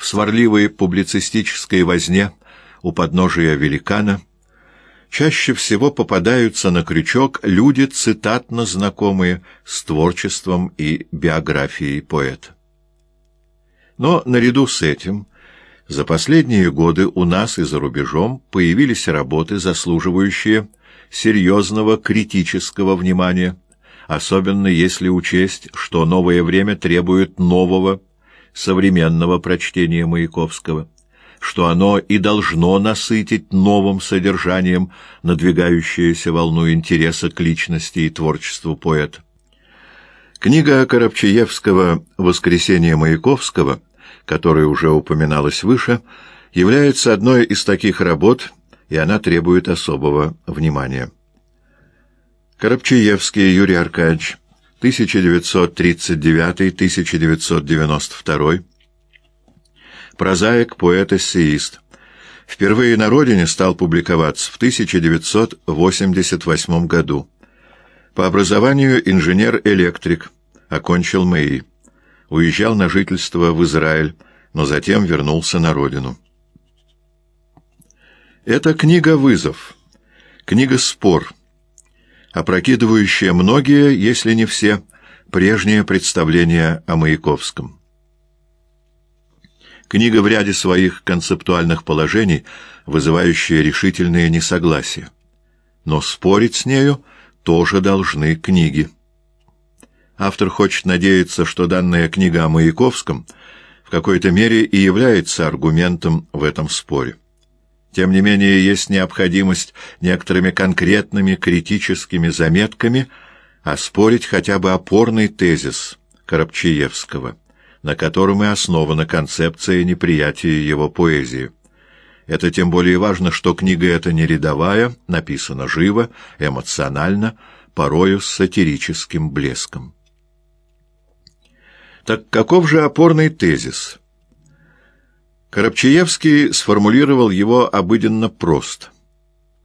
в сварливой публицистической возне у подножия великана чаще всего попадаются на крючок люди, цитатно знакомые с творчеством и биографией поэта. Но наряду с этим за последние годы у нас и за рубежом появились работы, заслуживающие серьезного критического внимания, особенно если учесть, что новое время требует нового, современного прочтения Маяковского, что оно и должно насытить новым содержанием надвигающуюся волну интереса к личности и творчеству поэта. Книга Коробчаевского «Воскресение Маяковского» которая уже упоминалась выше, является одной из таких работ, и она требует особого внимания. Коробчаевский Юрий Аркадьевич, 1939-1992, прозаик, поэт-эссеист. Впервые на родине стал публиковаться в 1988 году. По образованию инженер-электрик, окончил МЭИ уезжал на жительство в Израиль, но затем вернулся на родину. Это книга-вызов, книга-спор, опрокидывающая многие, если не все, прежние представления о Маяковском. Книга в ряде своих концептуальных положений, вызывающая решительные несогласия. Но спорить с нею тоже должны книги. Автор хочет надеяться, что данная книга о Маяковском в какой-то мере и является аргументом в этом споре. Тем не менее, есть необходимость некоторыми конкретными критическими заметками оспорить хотя бы опорный тезис Коробчаевского, на котором и основана концепция неприятия его поэзии. Это тем более важно, что книга эта не рядовая, написана живо, эмоционально, порою с сатирическим блеском. Так каков же опорный тезис? Коробчаевский сформулировал его обыденно просто.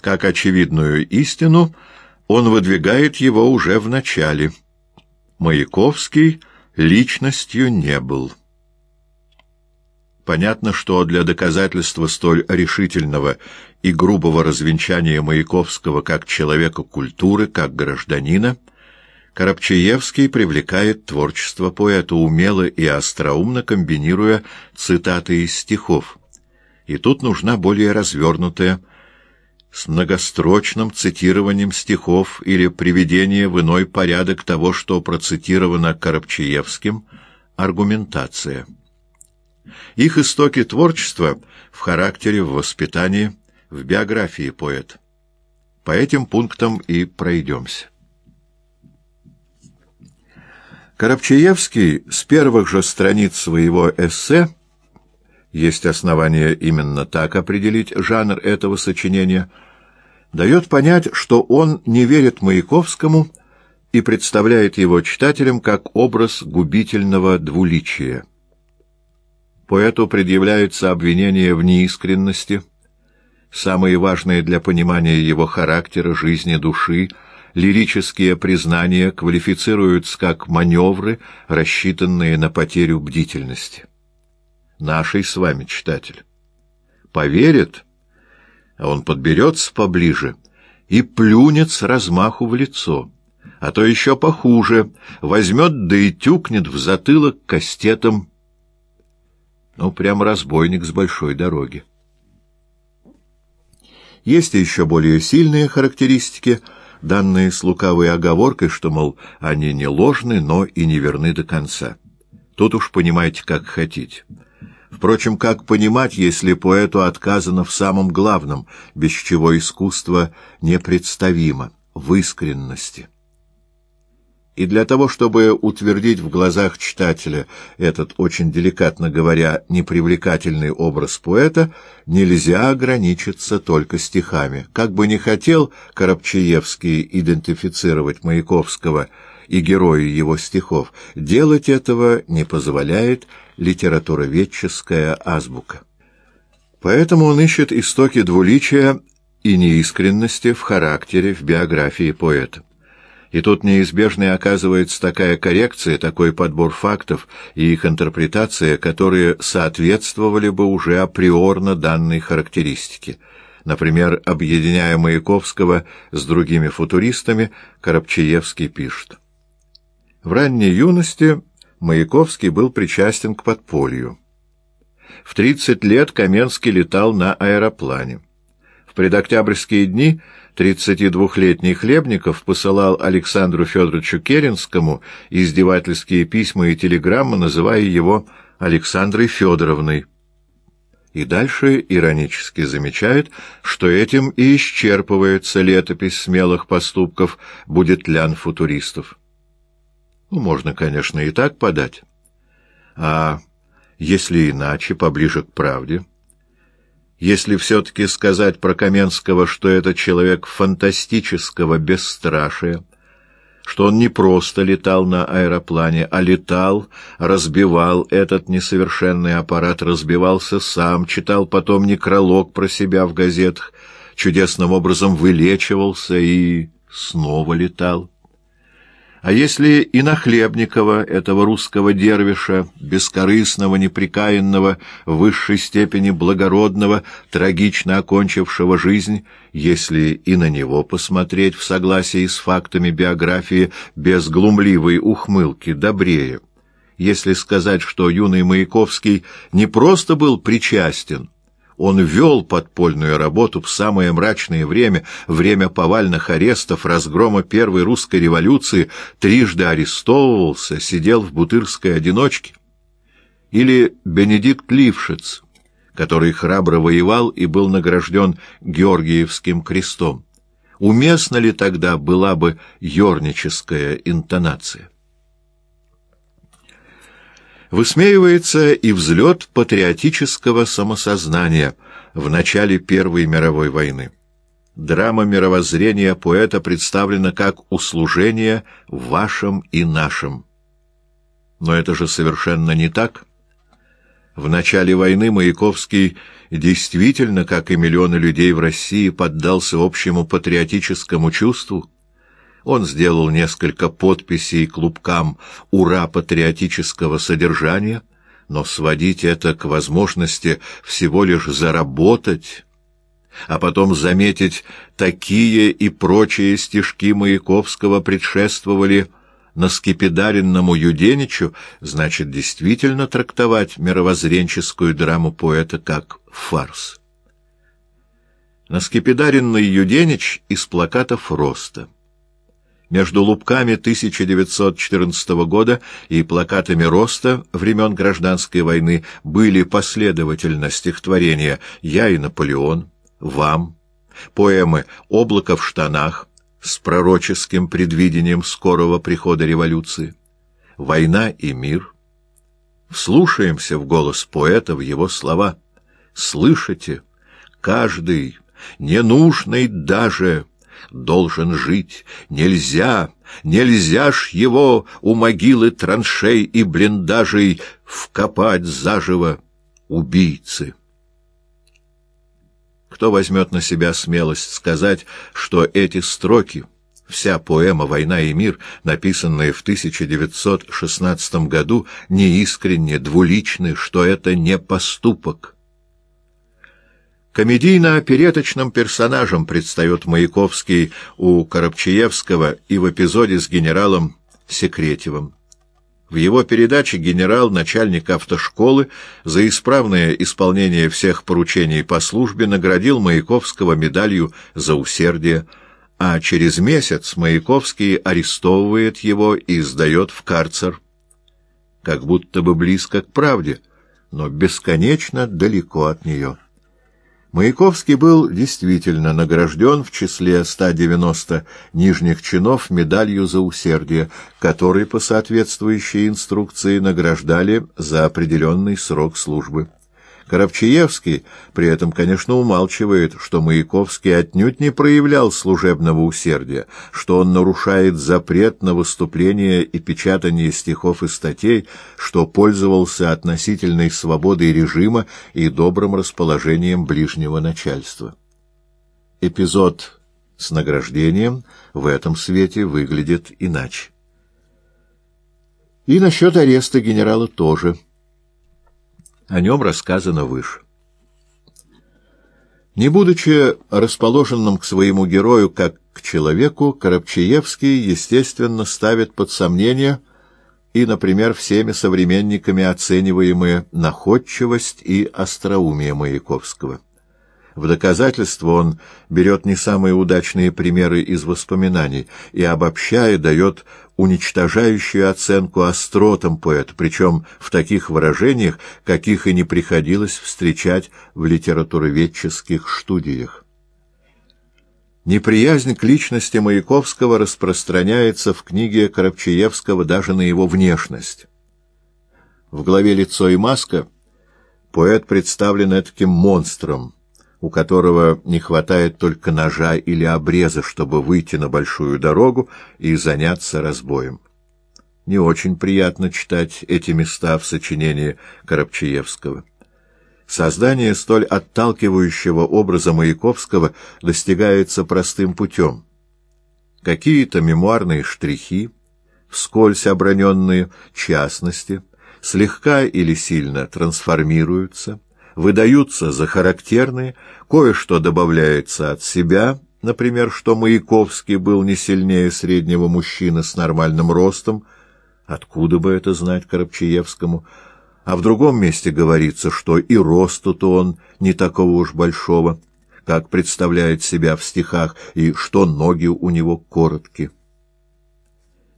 Как очевидную истину, он выдвигает его уже в начале. Маяковский личностью не был. Понятно, что для доказательства столь решительного и грубого развенчания Маяковского как человека культуры, как гражданина, Коробчаевский привлекает творчество поэта умело и остроумно комбинируя цитаты из стихов. И тут нужна более развернутая, с многострочным цитированием стихов или приведение в иной порядок того, что процитировано Коробчаевским, аргументация. Их истоки творчества в характере, в воспитании, в биографии поэта. По этим пунктам и пройдемся. Коробчаевский с первых же страниц своего эссе, есть основания именно так определить жанр этого сочинения, дает понять, что он не верит Маяковскому и представляет его читателям как образ губительного двуличия. Поэту предъявляются обвинения в неискренности, самые важные для понимания его характера, жизни, души — лирические признания квалифицируются как маневры, рассчитанные на потерю бдительности. Нашей с вами читатель поверит, а он подберется поближе и плюнет с размаху в лицо, а то еще похуже, возьмет да и тюкнет в затылок кастетом. Ну, прям разбойник с большой дороги. Есть еще более сильные характеристики — данные с лукавой оговоркой, что, мол, они не ложны, но и не верны до конца. Тут уж понимаете, как хотите. Впрочем, как понимать, если поэту отказано в самом главном, без чего искусство непредставимо — в искренности? И для того, чтобы утвердить в глазах читателя этот, очень деликатно говоря, непривлекательный образ поэта, нельзя ограничиться только стихами. Как бы ни хотел Коробчаевский идентифицировать Маяковского и героя его стихов, делать этого не позволяет литературоведческая азбука. Поэтому он ищет истоки двуличия и неискренности в характере, в биографии поэта. И тут неизбежной оказывается такая коррекция, такой подбор фактов и их интерпретация, которые соответствовали бы уже априорно данной характеристике. Например, объединяя Маяковского с другими футуристами, Коробчаевский пишет. В ранней юности Маяковский был причастен к подполью. В 30 лет Каменский летал на аэроплане. В предоктябрьские дни 32-летний Хлебников посылал Александру Федоровичу Керенскому издевательские письма и телеграммы, называя его Александрой Федоровной. И дальше иронически замечает, что этим и исчерпывается летопись смелых поступков будет лян футуристов. Ну, можно, конечно, и так подать. А если иначе, поближе к правде? Если все-таки сказать про Каменского, что это человек фантастического бесстрашия, что он не просто летал на аэроплане, а летал, разбивал этот несовершенный аппарат, разбивался сам, читал потом некролог про себя в газетах, чудесным образом вылечивался и снова летал. А если и на Хлебникова, этого русского дервиша, бескорыстного, неприкаянного, в высшей степени благородного, трагично окончившего жизнь, если и на него посмотреть в согласии с фактами биографии без глумливой ухмылки, добрее, если сказать, что юный Маяковский не просто был причастен, он вел подпольную работу в самое мрачное время, время повальных арестов, разгрома Первой русской революции, трижды арестовывался, сидел в бутырской одиночке. Или Бенедикт Лившиц, который храбро воевал и был награжден Георгиевским крестом. Уместна ли тогда была бы ерническая интонация? Высмеивается и взлет патриотического самосознания в начале Первой мировой войны. Драма мировоззрения поэта представлена как услужение вашим и нашим. Но это же совершенно не так. В начале войны Маяковский действительно, как и миллионы людей в России, поддался общему патриотическому чувству, он сделал несколько подписей клубкам «Ура!» патриотического содержания, но сводить это к возможности всего лишь заработать, а потом заметить, такие и прочие стишки Маяковского предшествовали на скипидаренному Юденичу, значит, действительно трактовать мировоззренческую драму поэта как фарс. На скипидаренный Юденич из плакатов роста между лубками 1914 года и плакатами роста времен Гражданской войны были последовательно стихотворения «Я и Наполеон», «Вам», поэмы «Облако в штанах» с пророческим предвидением скорого прихода революции, «Война и мир». Вслушаемся в голос поэта, в его слова. «Слышите? Каждый, ненужный даже...» должен жить. Нельзя, нельзя ж его у могилы траншей и блиндажей вкопать заживо убийцы. Кто возьмет на себя смелость сказать, что эти строки, вся поэма «Война и мир», написанная в 1916 году, неискренне, двуличны, что это не поступок? Комедийно-опереточным персонажем предстает Маяковский у Коробчаевского и в эпизоде с генералом Секретевым. В его передаче генерал, начальник автошколы, за исправное исполнение всех поручений по службе наградил Маяковского медалью за усердие, а через месяц Маяковский арестовывает его и сдает в карцер. Как будто бы близко к правде, но бесконечно далеко от нее. Маяковский был действительно награжден в числе 190 нижних чинов медалью за усердие, который по соответствующей инструкции награждали за определенный срок службы. Коробчаевский при этом, конечно, умалчивает, что Маяковский отнюдь не проявлял служебного усердия, что он нарушает запрет на выступление и печатание стихов и статей, что пользовался относительной свободой режима и добрым расположением ближнего начальства. Эпизод с награждением в этом свете выглядит иначе. И насчет ареста генерала тоже. О нем рассказано выше. Не будучи расположенным к своему герою как к человеку, Коробчаевский, естественно, ставит под сомнение и, например, всеми современниками оцениваемые находчивость и остроумие Маяковского. В доказательство он берет не самые удачные примеры из воспоминаний и, обобщая, дает уничтожающую оценку остротам поэта, причем в таких выражениях, каких и не приходилось встречать в литературоведческих студиях. Неприязнь к личности Маяковского распространяется в книге Коробчаевского даже на его внешность. В главе «Лицо и маска» поэт представлен таким монстром – у которого не хватает только ножа или обреза, чтобы выйти на большую дорогу и заняться разбоем. Не очень приятно читать эти места в сочинении Коробчаевского. Создание столь отталкивающего образа Маяковского достигается простым путем. Какие-то мемуарные штрихи, вскользь оброненные частности, слегка или сильно трансформируются – выдаются за характерные, кое-что добавляется от себя, например, что Маяковский был не сильнее среднего мужчины с нормальным ростом, откуда бы это знать Коробчаевскому, а в другом месте говорится, что и росту-то он не такого уж большого, как представляет себя в стихах, и что ноги у него короткие.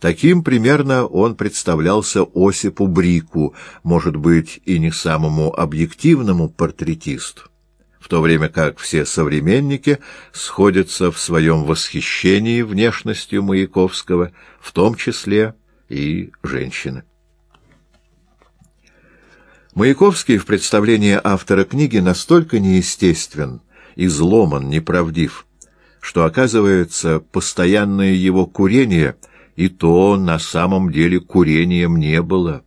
Таким примерно он представлялся Осипу Брику, может быть, и не самому объективному портретисту, в то время как все современники сходятся в своем восхищении внешностью Маяковского, в том числе и женщины. Маяковский в представлении автора книги настолько неестествен, изломан, неправдив, что, оказывается, постоянное его курение — и то на самом деле курением не было.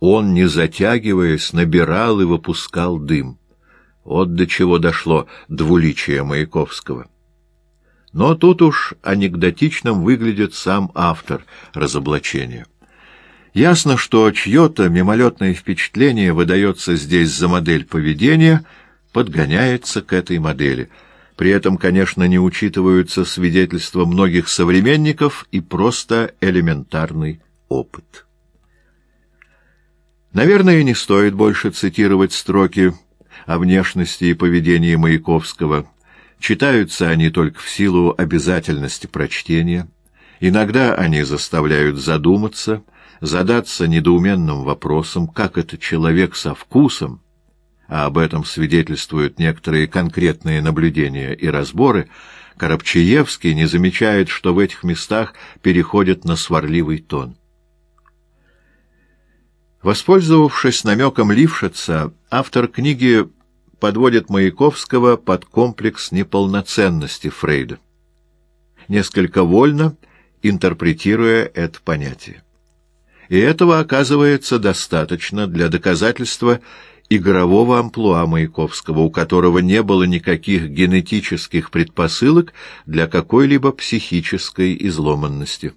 Он, не затягиваясь, набирал и выпускал дым. Вот до чего дошло двуличие Маяковского. Но тут уж анекдотичным выглядит сам автор разоблачения. Ясно, что чье-то мимолетное впечатление выдается здесь за модель поведения, подгоняется к этой модели — при этом, конечно, не учитываются свидетельства многих современников и просто элементарный опыт. Наверное, не стоит больше цитировать строки о внешности и поведении Маяковского. Читаются они только в силу обязательности прочтения. Иногда они заставляют задуматься, задаться недоуменным вопросом, как это человек со вкусом, а об этом свидетельствуют некоторые конкретные наблюдения и разборы, Коробчаевский не замечает, что в этих местах переходит на сварливый тон. Воспользовавшись намеком Лившица, автор книги подводит Маяковского под комплекс неполноценности Фрейда, несколько вольно интерпретируя это понятие. И этого оказывается достаточно для доказательства игрового амплуа Маяковского, у которого не было никаких генетических предпосылок для какой-либо психической изломанности.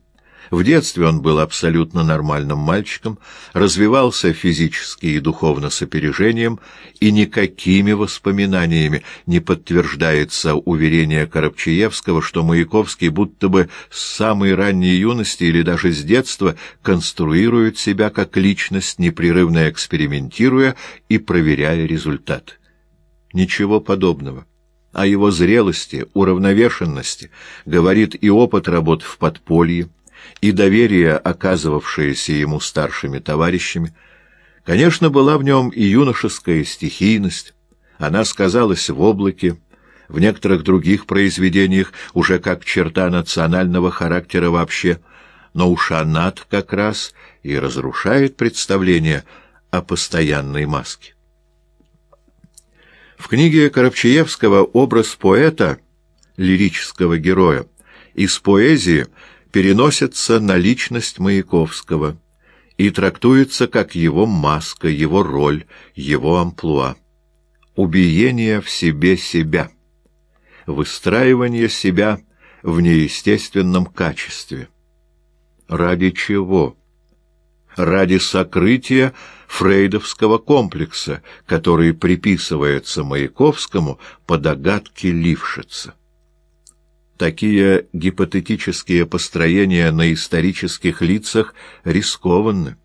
В детстве он был абсолютно нормальным мальчиком, развивался физически и духовно с опережением, и никакими воспоминаниями не подтверждается уверение Коробчаевского, что Маяковский будто бы с самой ранней юности или даже с детства конструирует себя как личность, непрерывно экспериментируя и проверяя результат. Ничего подобного. О его зрелости, уравновешенности говорит и опыт работ в подполье, и доверие, оказывавшееся ему старшими товарищами. Конечно, была в нем и юношеская стихийность. Она сказалась в облаке, в некоторых других произведениях уже как черта национального характера вообще, но уж она как раз и разрушает представление о постоянной маске. В книге Коробчаевского образ поэта, лирического героя, из поэзии – переносится на личность Маяковского и трактуется как его маска, его роль, его амплуа. Убиение в себе себя, выстраивание себя в неестественном качестве. Ради чего? Ради сокрытия фрейдовского комплекса, который приписывается Маяковскому по догадке Лившица. Такие гипотетические построения на исторических лицах рискованны.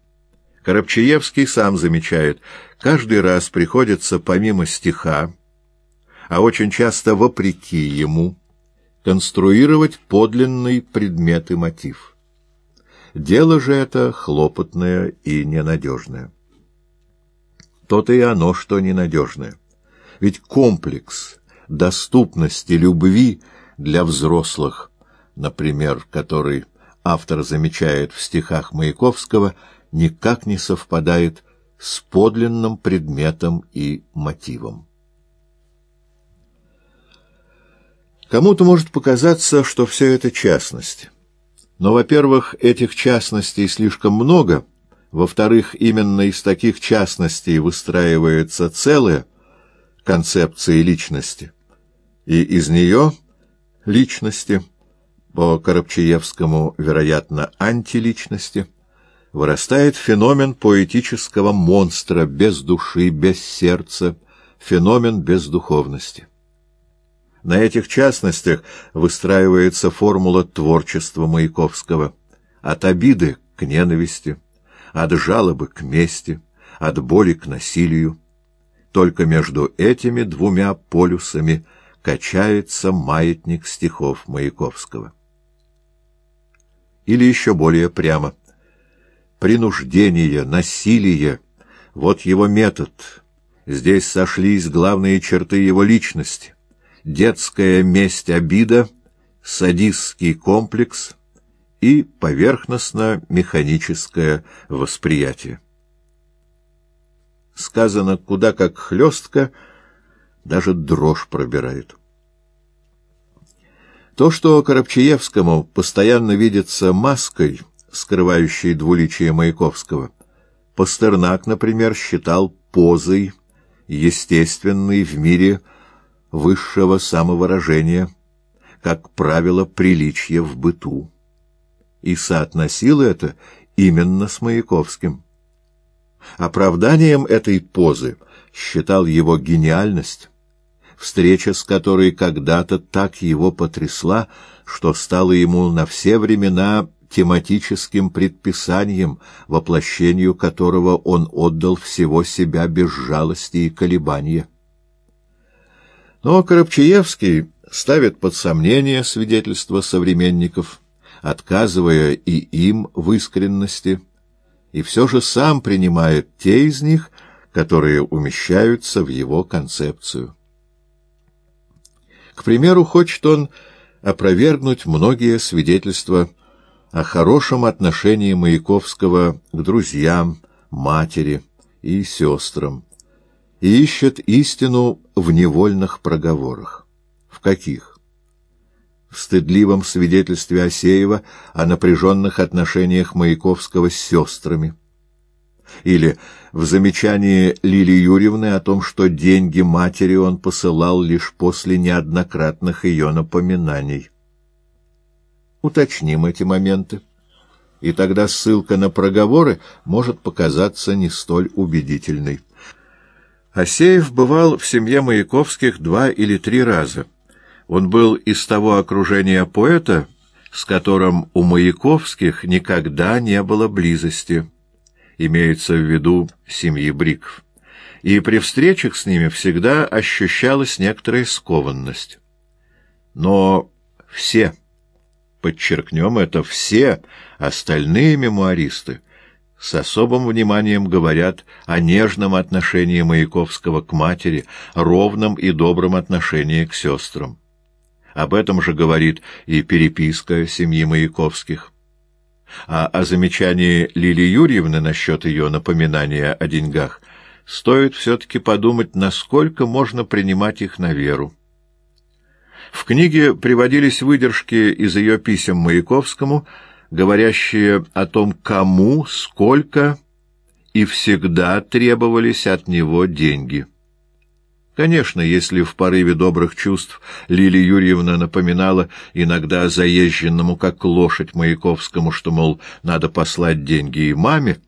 Коробчаевский сам замечает, каждый раз приходится помимо стиха, а очень часто вопреки ему, конструировать подлинный предмет и мотив. Дело же это хлопотное и ненадежное. То-то и оно, что ненадежное. Ведь комплекс доступности любви для взрослых, например, который автор замечает в стихах Маяковского, никак не совпадает с подлинным предметом и мотивом. Кому-то может показаться, что все это частность. Но, во-первых, этих частностей слишком много, во-вторых, именно из таких частностей выстраивается целая концепция личности, и из нее личности, по Коробчаевскому, вероятно, антиличности, вырастает феномен поэтического монстра без души, без сердца, феномен бездуховности. На этих частностях выстраивается формула творчества Маяковского. От обиды к ненависти, от жалобы к мести, от боли к насилию. Только между этими двумя полюсами качается маятник стихов Маяковского. Или еще более прямо. Принуждение, насилие — вот его метод. Здесь сошлись главные черты его личности детская месть-обида, садистский комплекс и поверхностно-механическое восприятие. Сказано куда как хлестко, даже дрожь пробирает. То, что Коробчаевскому постоянно видится маской, скрывающей двуличие Маяковского, Пастернак, например, считал позой, естественной в мире высшего самовыражения, как правило, приличия в быту, и соотносил это именно с Маяковским. Оправданием этой позы считал его гениальность, встреча с которой когда-то так его потрясла, что стала ему на все времена тематическим предписанием, воплощению которого он отдал всего себя без жалости и колебания. Но Коробчаевский ставит под сомнение свидетельства современников, отказывая и им в искренности, и все же сам принимает те из них, которые умещаются в его концепцию. К примеру, хочет он опровергнуть многие свидетельства о хорошем отношении Маяковского к друзьям, матери и сестрам, и ищет истину в невольных проговорах. В каких? В стыдливом свидетельстве Осеева о напряженных отношениях Маяковского с сестрами. Или в замечании Лили Юрьевны о том, что деньги матери он посылал лишь после неоднократных ее напоминаний. Уточним эти моменты, и тогда ссылка на проговоры может показаться не столь убедительной. Асеев бывал в семье Маяковских два или три раза. Он был из того окружения поэта, с которым у Маяковских никогда не было близости, имеется в виду семьи Бриков. И при встречах с ними всегда ощущалась некоторая скованность. Но все, подчеркнем это, все остальные мемуаристы — с особым вниманием говорят о нежном отношении Маяковского к матери, ровном и добром отношении к сестрам. Об этом же говорит и переписка семьи Маяковских. А о замечании Лили Юрьевны насчет ее напоминания о деньгах стоит все-таки подумать, насколько можно принимать их на веру. В книге приводились выдержки из ее писем Маяковскому – говорящие о том, кому, сколько и всегда требовались от него деньги. Конечно, если в порыве добрых чувств Лилия Юрьевна напоминала иногда заезженному, как лошадь Маяковскому, что, мол, надо послать деньги и маме,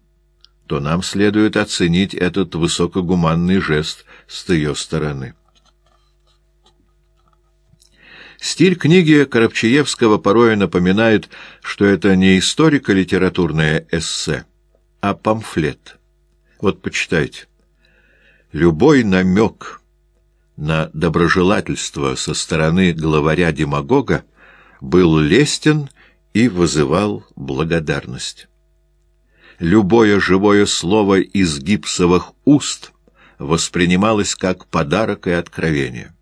то нам следует оценить этот высокогуманный жест с ее стороны. Стиль книги Коробчаевского порой напоминает, что это не историко-литературное эссе, а памфлет. Вот почитайте. Любой намек на доброжелательство со стороны главаря-демагога был лестен и вызывал благодарность. Любое живое слово из гипсовых уст воспринималось как подарок и откровение.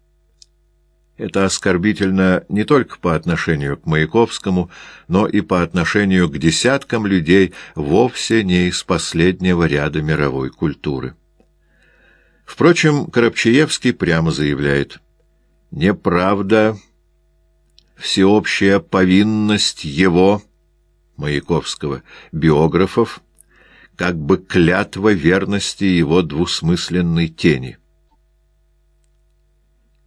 Это оскорбительно не только по отношению к Маяковскому, но и по отношению к десяткам людей вовсе не из последнего ряда мировой культуры. Впрочем, Коробчаевский прямо заявляет «Неправда, всеобщая повинность его, Маяковского, биографов, как бы клятва верности его двусмысленной тени»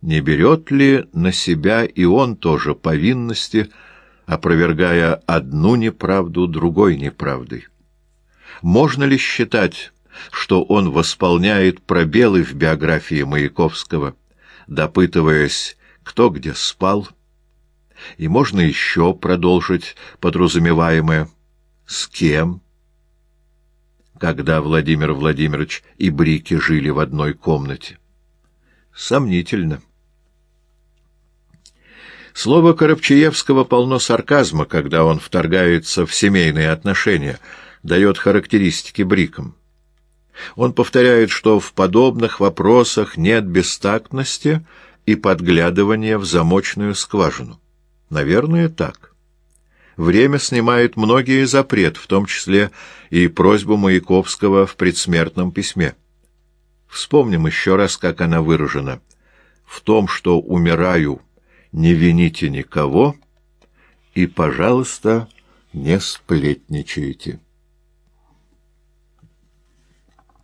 не берет ли на себя и он тоже повинности, опровергая одну неправду другой неправдой? Можно ли считать, что он восполняет пробелы в биографии Маяковского, допытываясь, кто где спал? И можно еще продолжить подразумеваемое «с кем?» когда Владимир Владимирович и Брики жили в одной комнате. Сомнительно. Слово Коробчаевского полно сарказма, когда он вторгается в семейные отношения, дает характеристики брикам. Он повторяет, что в подобных вопросах нет бестактности и подглядывания в замочную скважину. Наверное, так. Время снимает многие запрет, в том числе и просьбу Маяковского в предсмертном письме. Вспомним еще раз, как она выражена. «В том, что умираю, не вините никого и, пожалуйста, не сплетничайте.